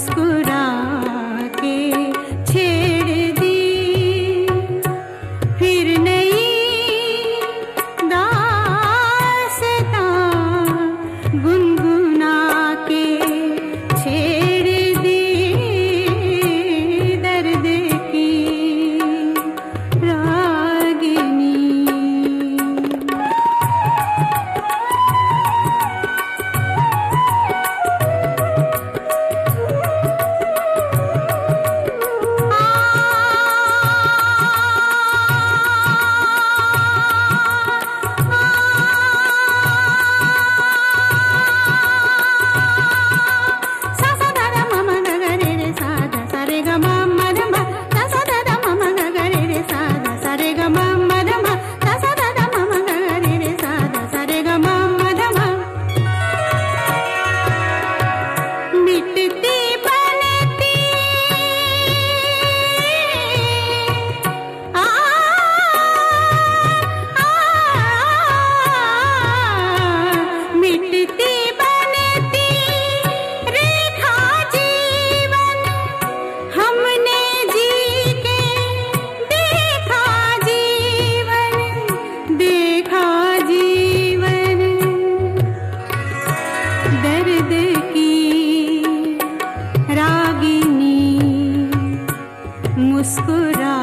school. मुस्कुरा